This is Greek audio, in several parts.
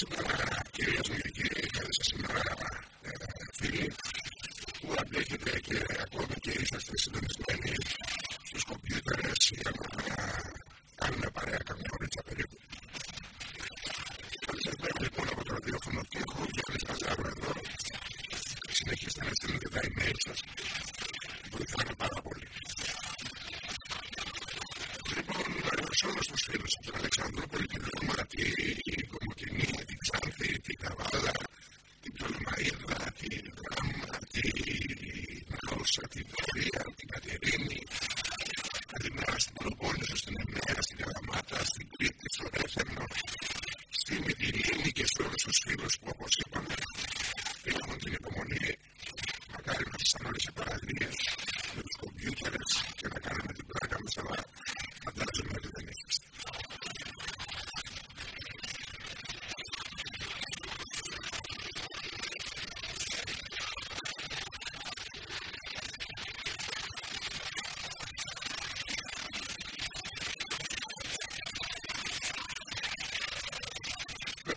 Ε, που αντέχετε και ακόμη και είσαστε συντονισμένοι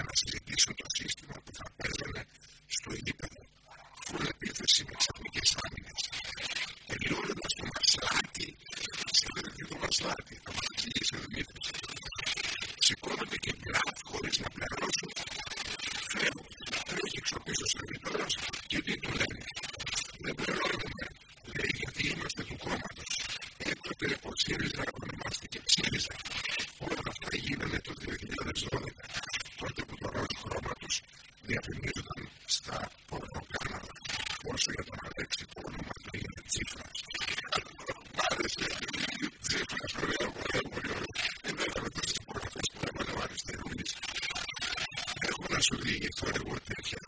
ότι ο άνθρωπο ο οποίο φιλοξενεί είναι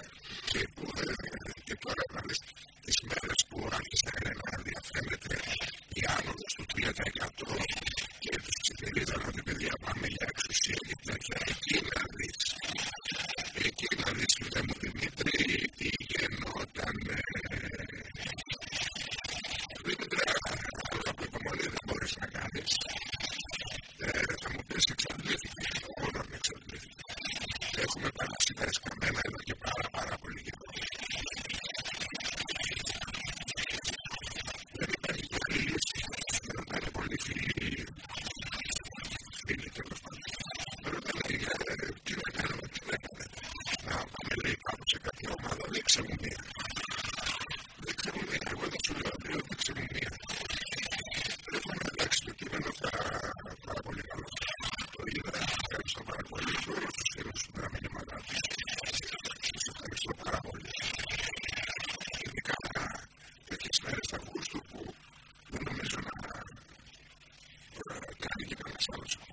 frozen.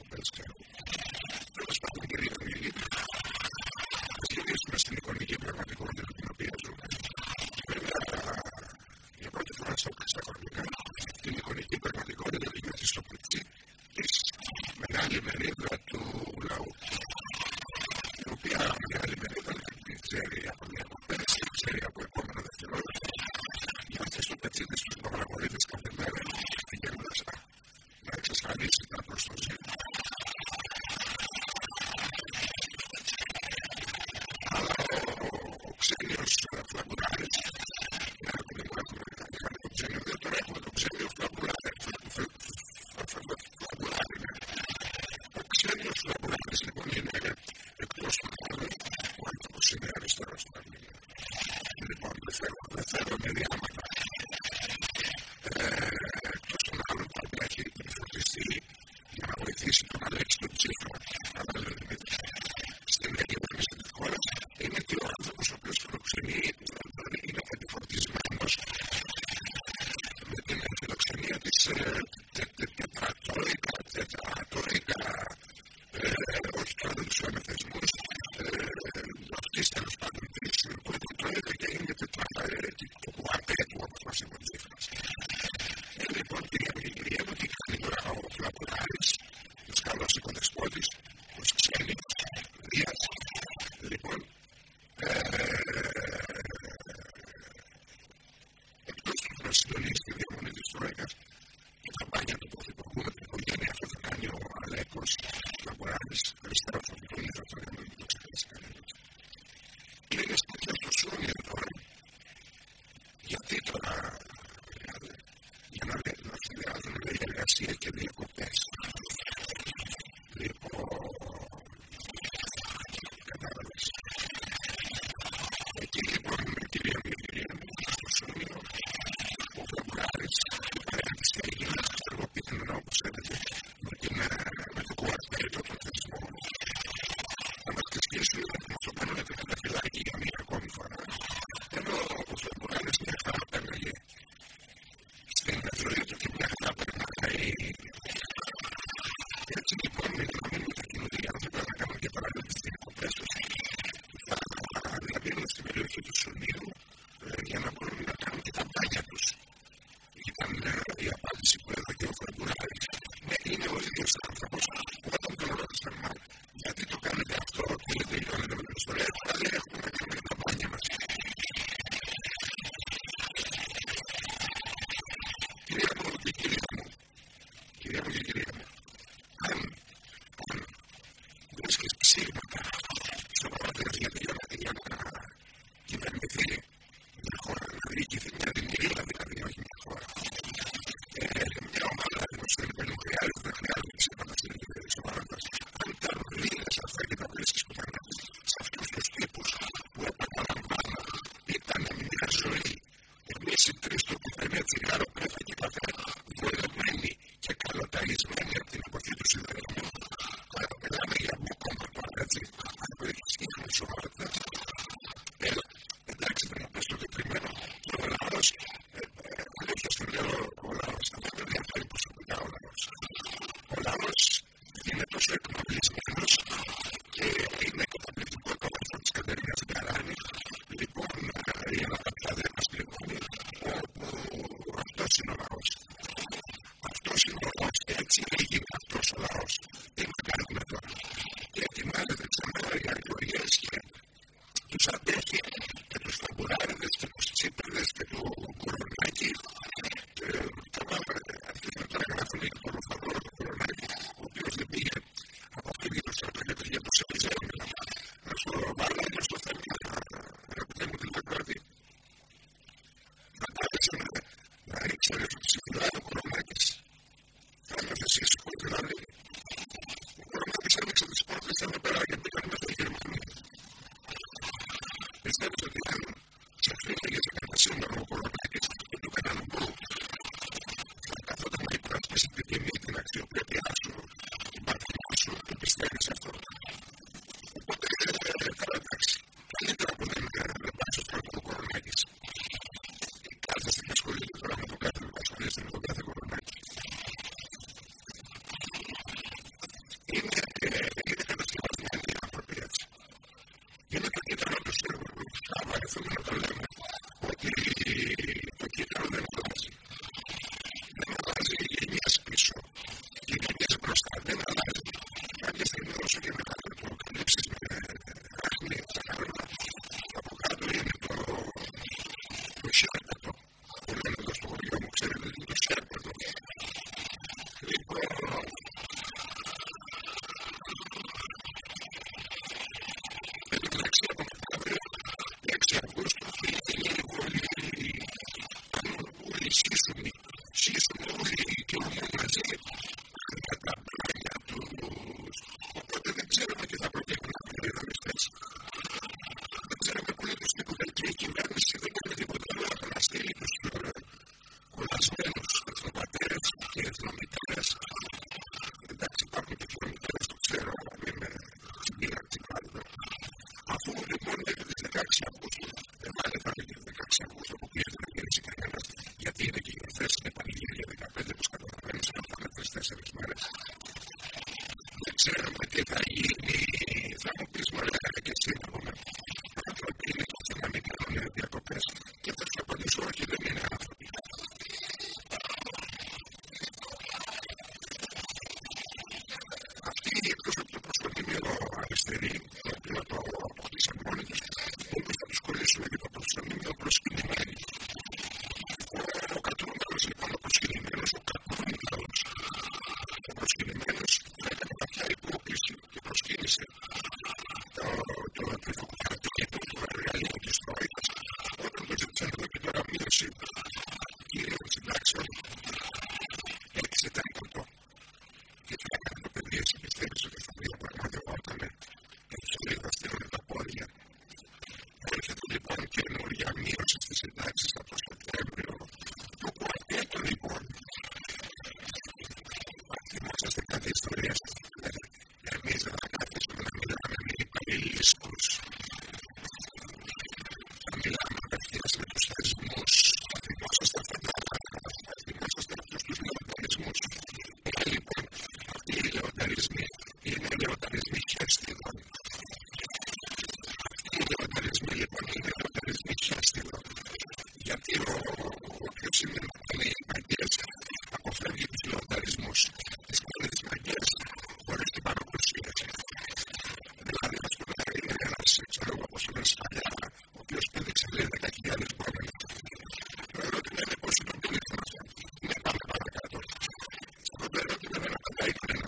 Αριστεροί, το οποίο το αποκτήσαν μόνοι τους, όπως θα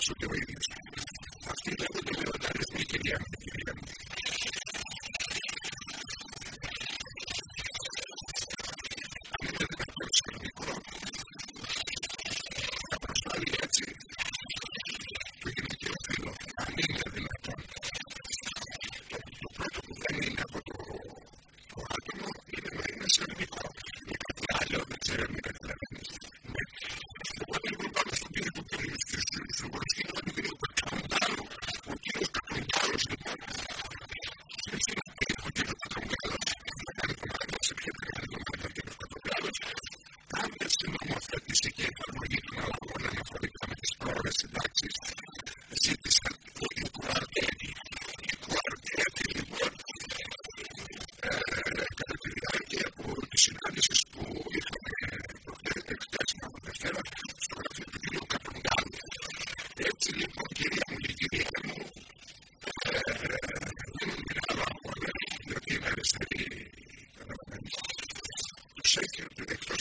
we're doing shake you to the extra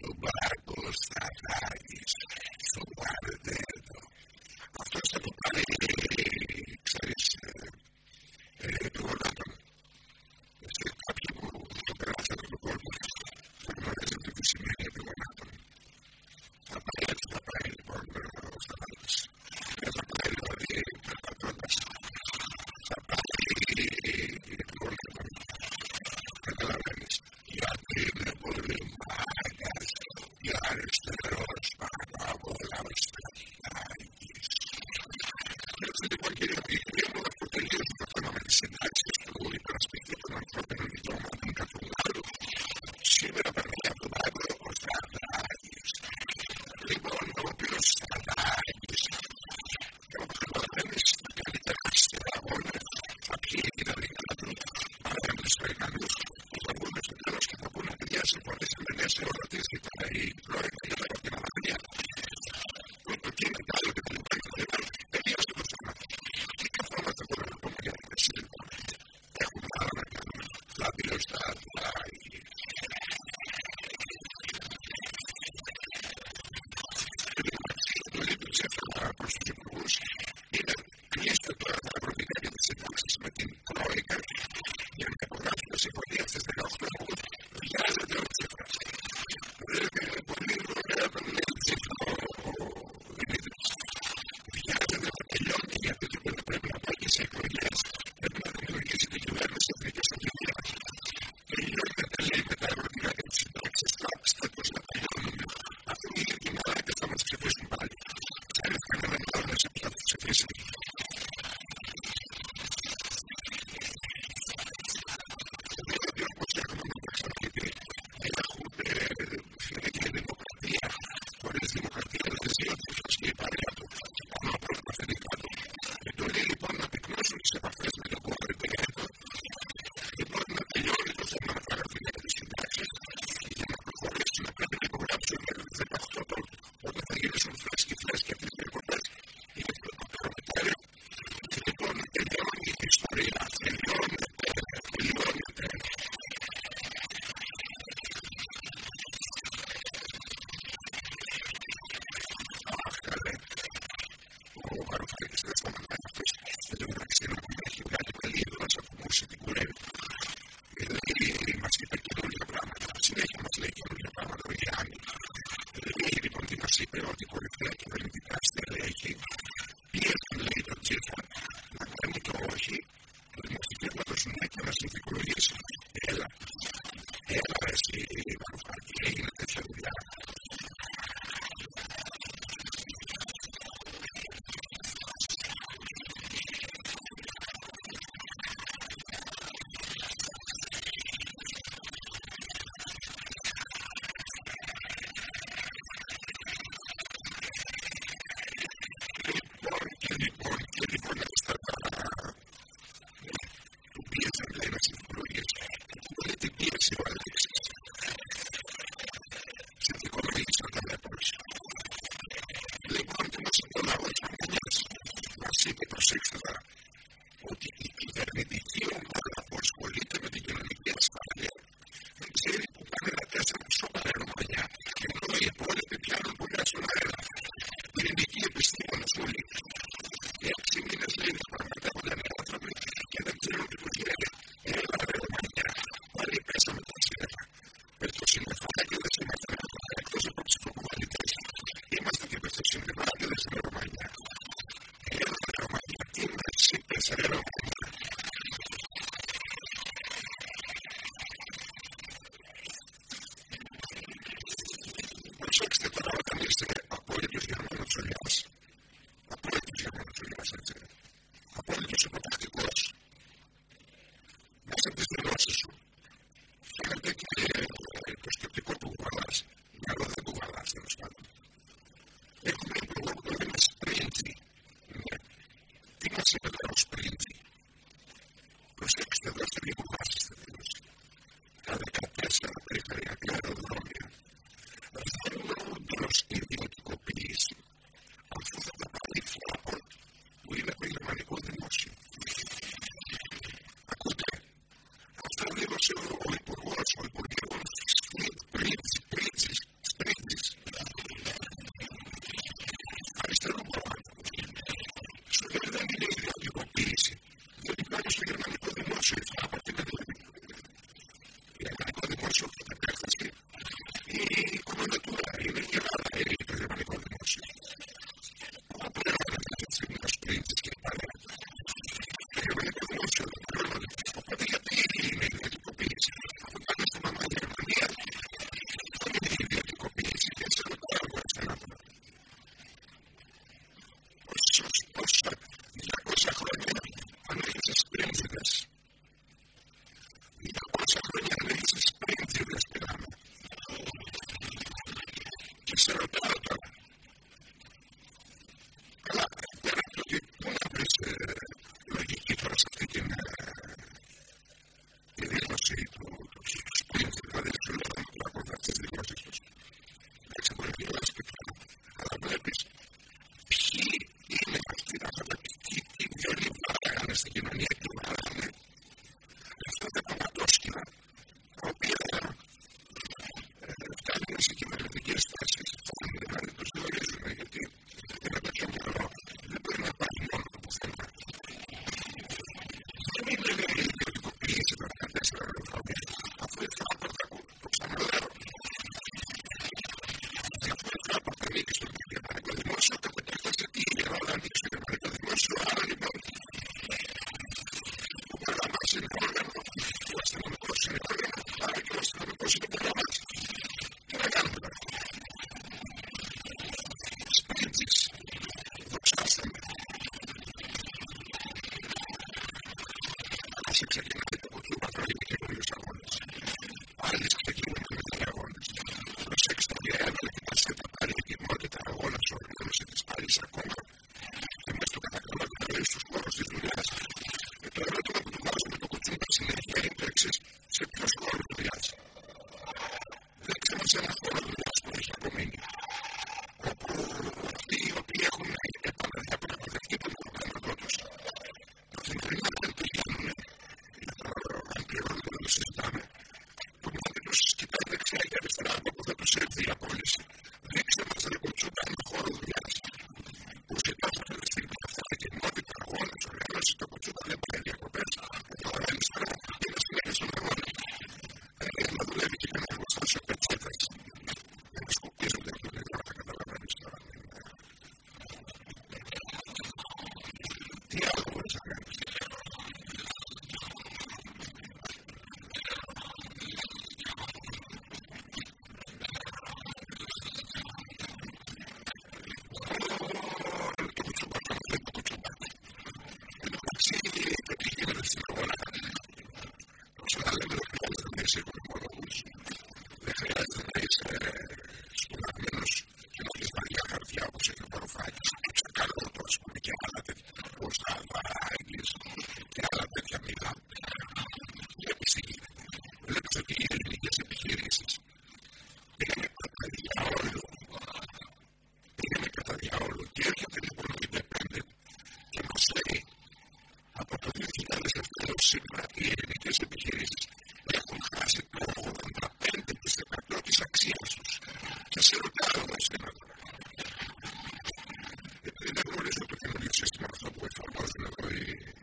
so bad. 60. any point. to Gracias. σε πραγματική συμπεριφορά, δεν έχουμε αστειευτεί ποτέ σε κάποιο της ζωής μας. Αυτό που έχουμε δει είναι ότι όλοι οι άνθρωποι που έχουν περάσει από την πρώτη τους γενιά, που έχουν περάσει από την πρώτη τους γενιά, που έχουν περάσει από την πρώτη τους γενιά, που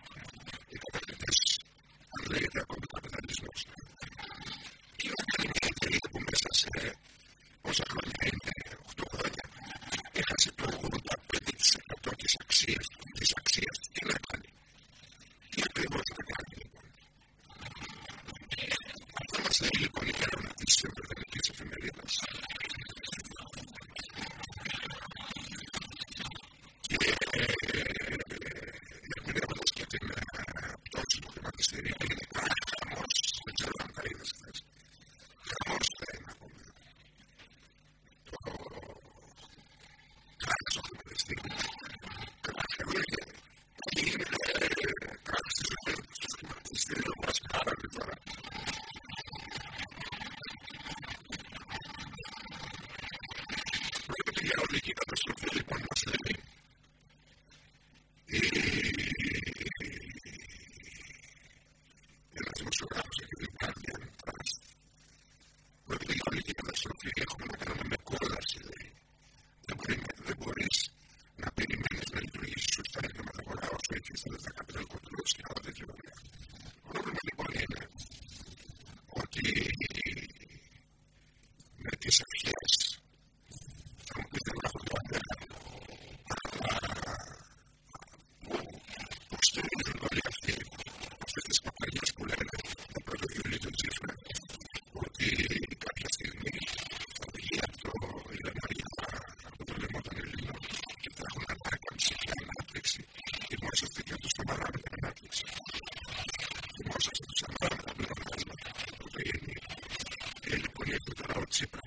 που ήταν ο Τσίπρα.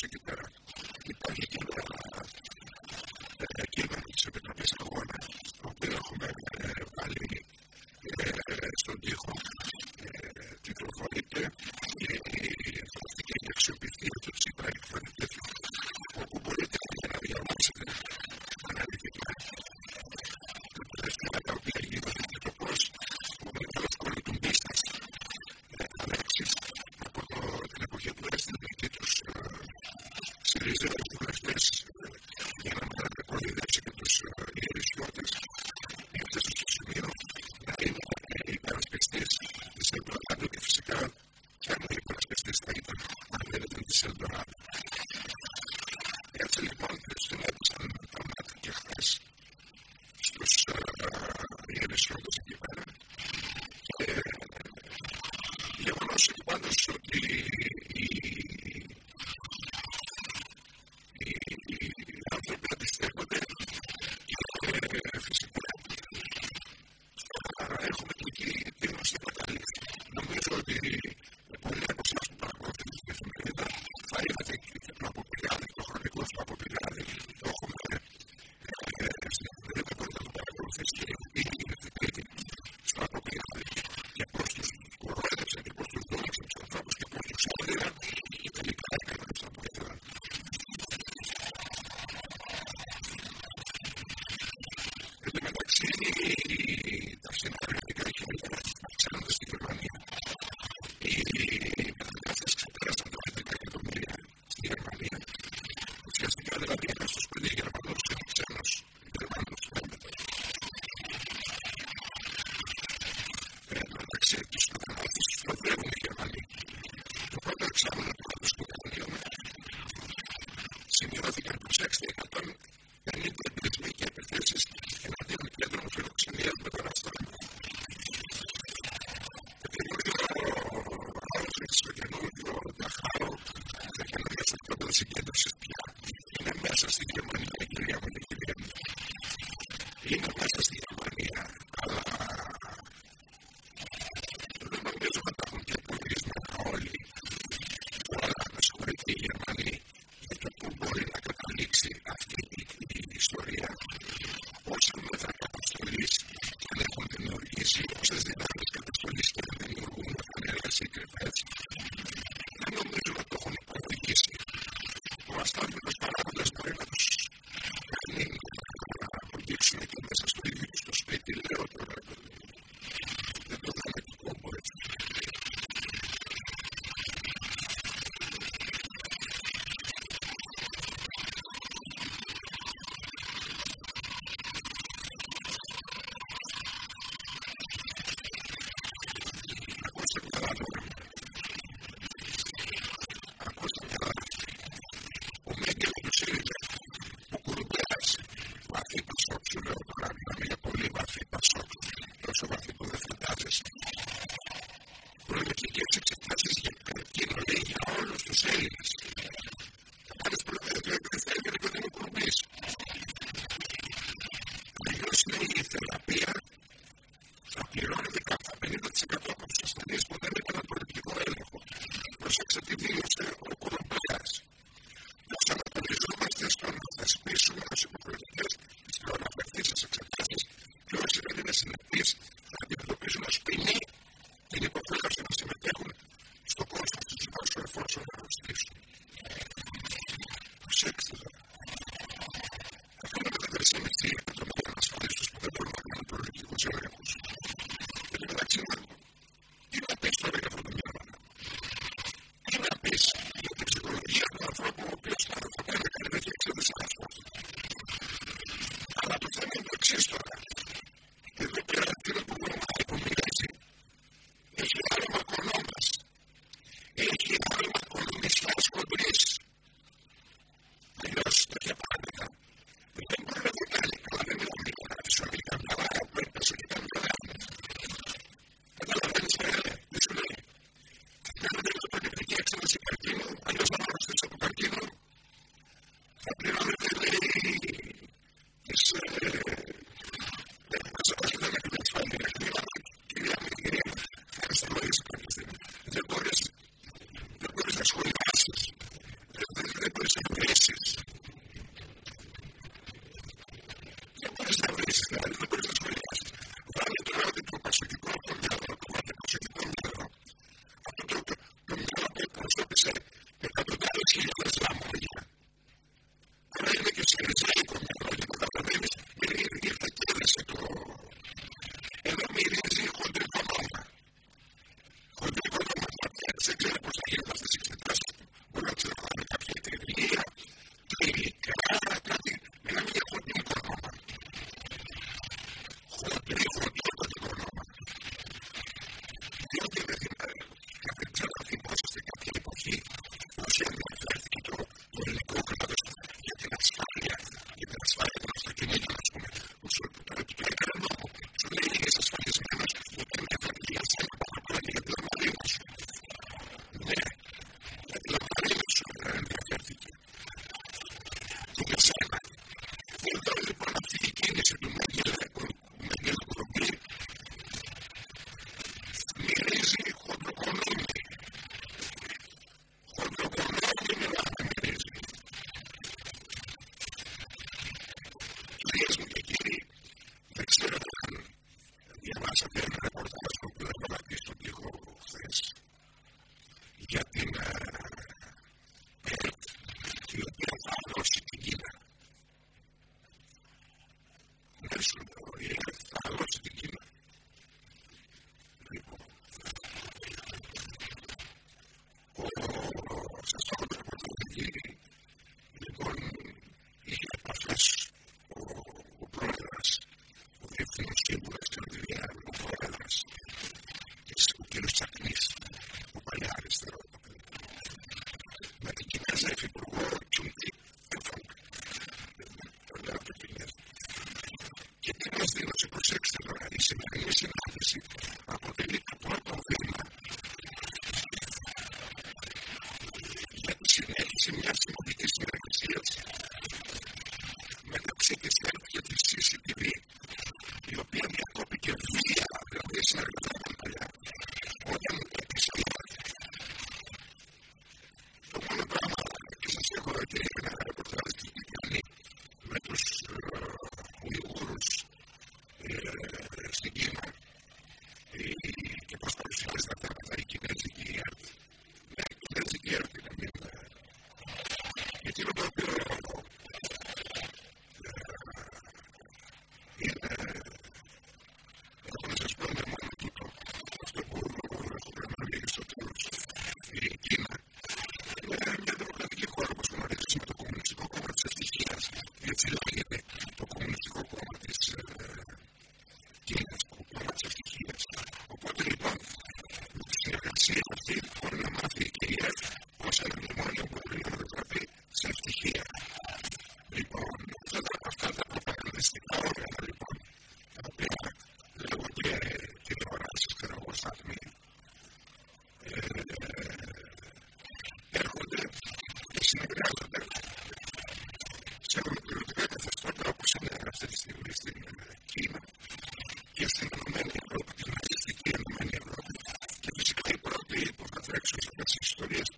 secretario.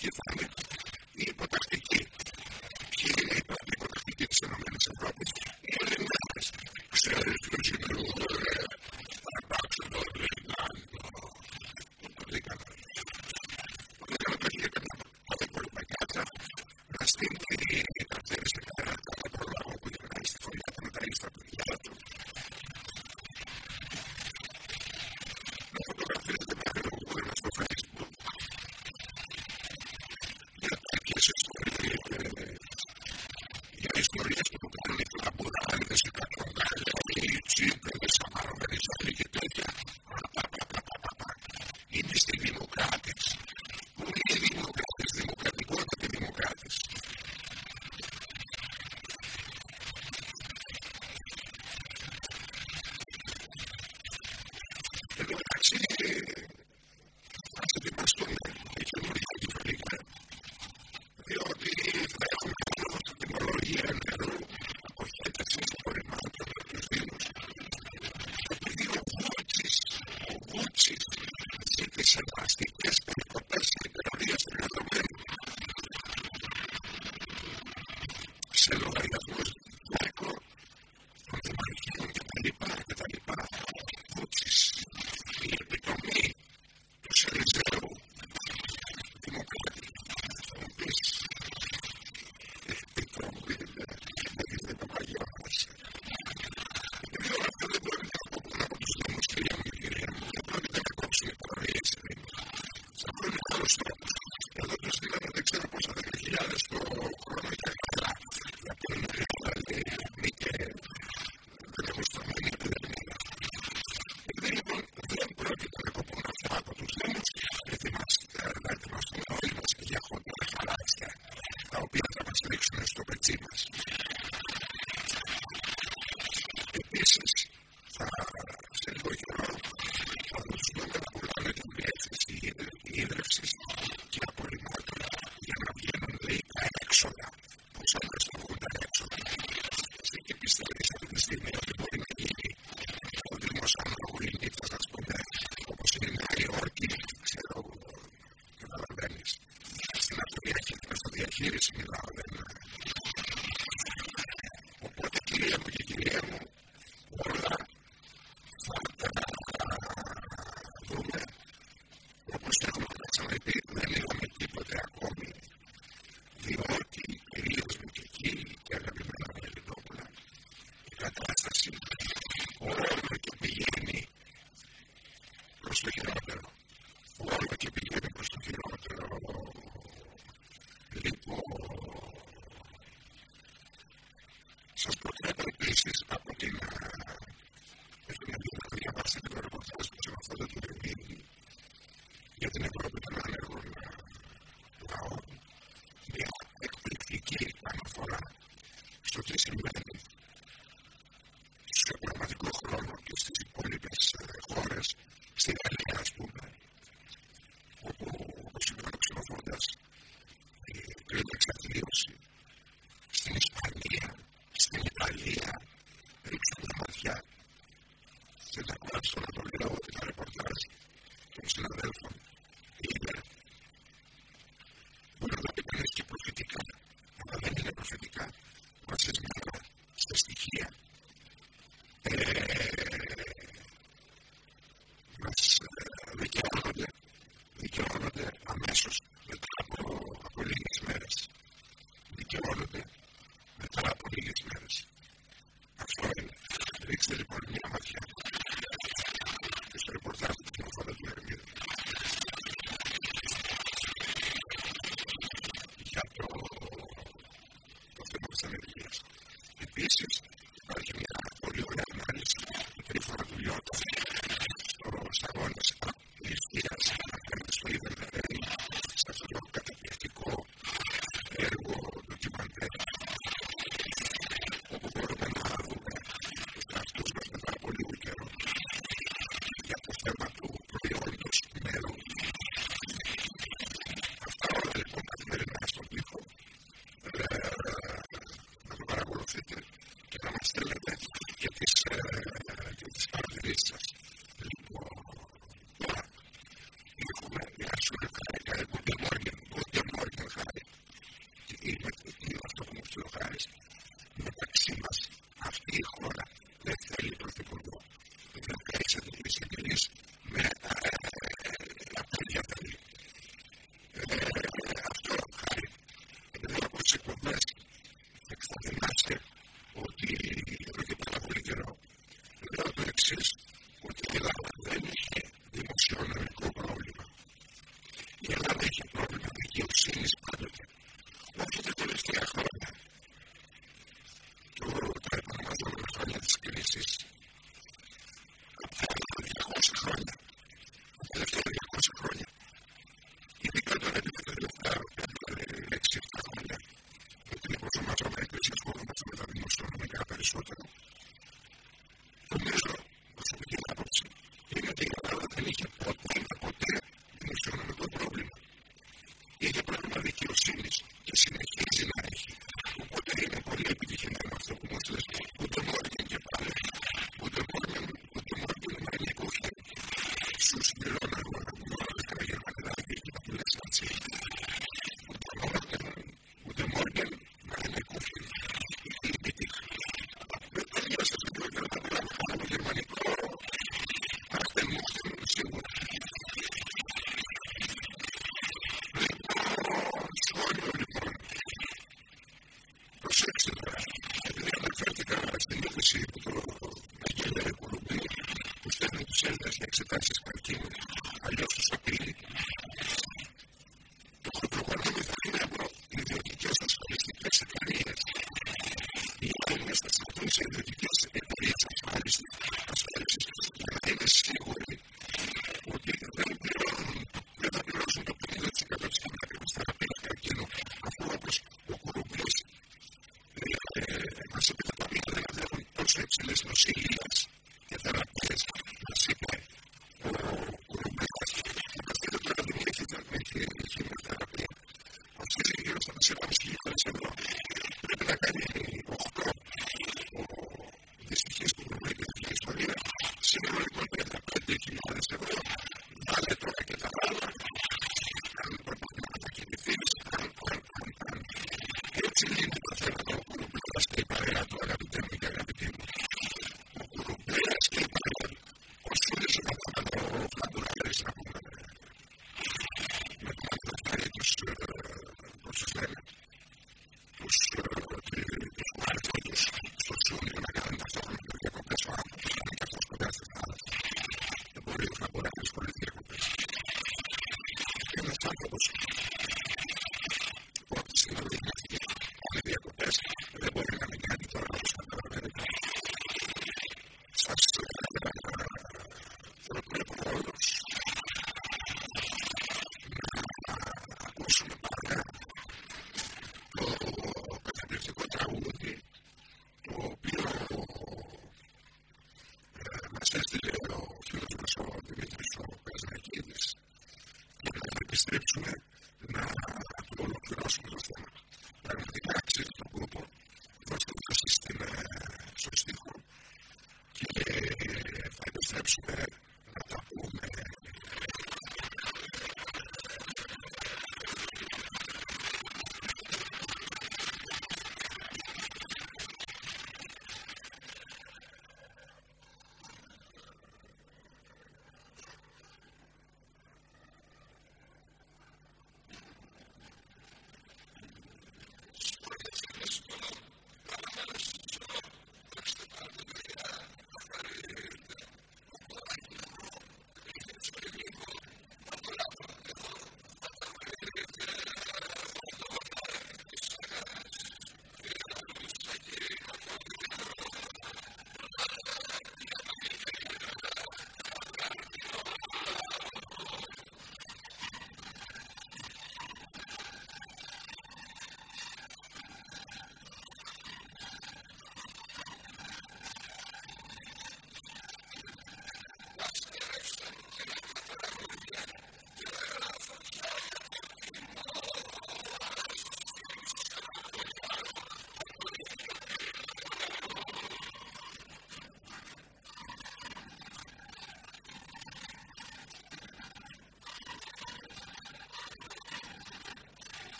дизайнер. και τα κουράσει τώρα το λίγο ότι θα ρεπορτάζει των συναδέλφων. Είπε, μπορεί να το πει και προφητικά, αλλά δεν είναι προφητικά, βασισμένα στα στοιχεία. Ε, μας ε, δικαιώνονται, δικαιώνονται αμέσως μετά από, από λίγες μέρες. Δικαιώνονται μετά από λίγες μέρες. Αυτό είναι. Ρίξτε λοιπόν μια ματιά σε she's Είμαι ο Σιγήτρια για θεατές που έχουν μεταφράσει το 2000.000 και η εξωτερική θεατέα έχει μεταφράσει το 2000.000 και η εξωτερική θεατέα έχει μεταφράσει το 2000.000, η οποία ήταν μεγάλη από 8,00, οι δυστυχείς που είχαν μεταφράσει το η οποία ήταν μεγάλη από ευρώ. επιστρέψουμε να ολοκληρώσουμε το θέμα.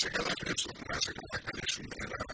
checa la dirección más en la cadena